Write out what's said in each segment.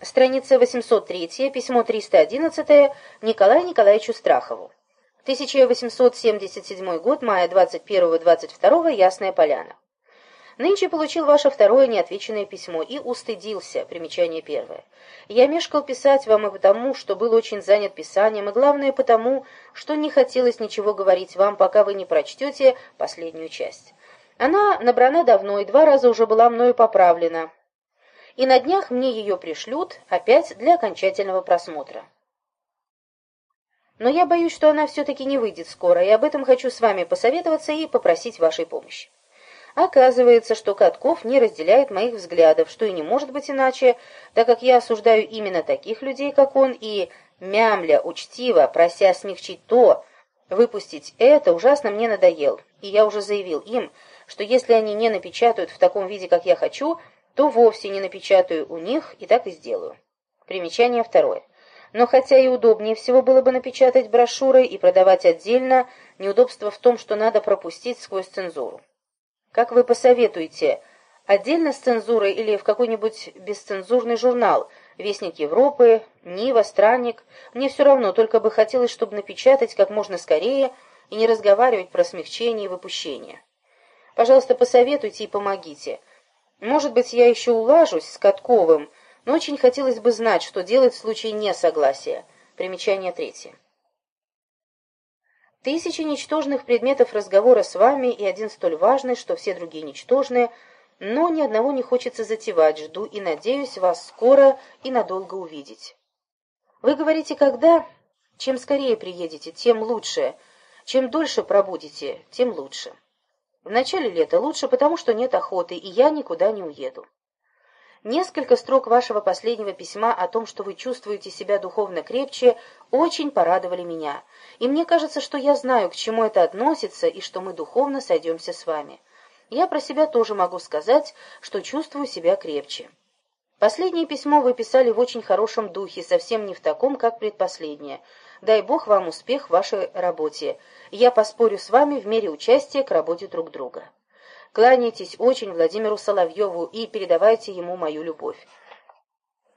Страница 803, письмо 311 Николаю Николаевичу Страхову. 1877 год, мая 21-22, Ясная Поляна. Нынче получил ваше второе неотвеченное письмо и устыдился, примечание первое. Я мешкал писать вам и потому, что был очень занят писанием, и главное потому, что не хотелось ничего говорить вам, пока вы не прочтете последнюю часть. Она набрана давно и два раза уже была мною поправлена, и на днях мне ее пришлют опять для окончательного просмотра. Но я боюсь, что она все-таки не выйдет скоро, и об этом хочу с вами посоветоваться и попросить вашей помощи. Оказывается, что Катков не разделяет моих взглядов, что и не может быть иначе, так как я осуждаю именно таких людей, как он, и, мямля, учтиво, прося смягчить то, выпустить это, ужасно мне надоел, и я уже заявил им, что если они не напечатают в таком виде, как я хочу, то вовсе не напечатаю у них, и так и сделаю. Примечание второе. Но хотя и удобнее всего было бы напечатать брошюры и продавать отдельно, неудобство в том, что надо пропустить сквозь цензуру. Как вы посоветуете, отдельно с цензурой или в какой-нибудь бесцензурный журнал, Вестник Европы, Нива, Странник? Мне все равно, только бы хотелось, чтобы напечатать как можно скорее и не разговаривать про смягчение и выпущение. Пожалуйста, посоветуйте и помогите. Может быть, я еще улажусь с Катковым, но очень хотелось бы знать, что делать в случае несогласия. Примечание третье. Тысячи ничтожных предметов разговора с вами и один столь важный, что все другие ничтожные, но ни одного не хочется затевать, жду и надеюсь вас скоро и надолго увидеть. Вы говорите, когда? Чем скорее приедете, тем лучше. Чем дольше пробудете, тем лучше. В начале лета лучше, потому что нет охоты, и я никуда не уеду. Несколько строк вашего последнего письма о том, что вы чувствуете себя духовно крепче, очень порадовали меня. И мне кажется, что я знаю, к чему это относится, и что мы духовно сойдемся с вами. Я про себя тоже могу сказать, что чувствую себя крепче. Последнее письмо вы писали в очень хорошем духе, совсем не в таком, как предпоследнее. Дай Бог вам успех в вашей работе. Я поспорю с вами в мере участия к работе друг друга. Кланяйтесь очень Владимиру Соловьеву и передавайте ему мою любовь.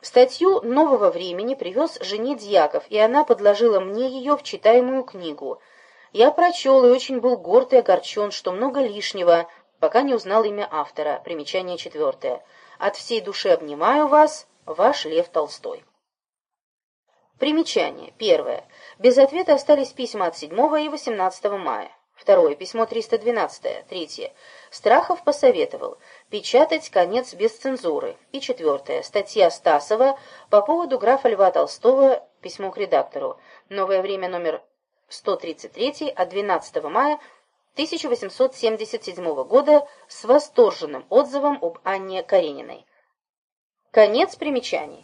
Статью «Нового времени» привез жене Дьяков, и она подложила мне ее в читаемую книгу. Я прочел и очень был горд и огорчен, что много лишнего, пока не узнал имя автора. Примечание четвертое. От всей души обнимаю вас, ваш Лев Толстой. Примечание. Первое. Без ответа остались письма от 7 и 18 мая. Второе. Письмо 312. Третье. Страхов посоветовал печатать конец без цензуры. И четвертое. Статья Стасова по поводу графа Льва Толстого, письмо к редактору. Новое время номер 133 от 12 мая 1877 года с восторженным отзывом об Анне Карениной. Конец примечаний.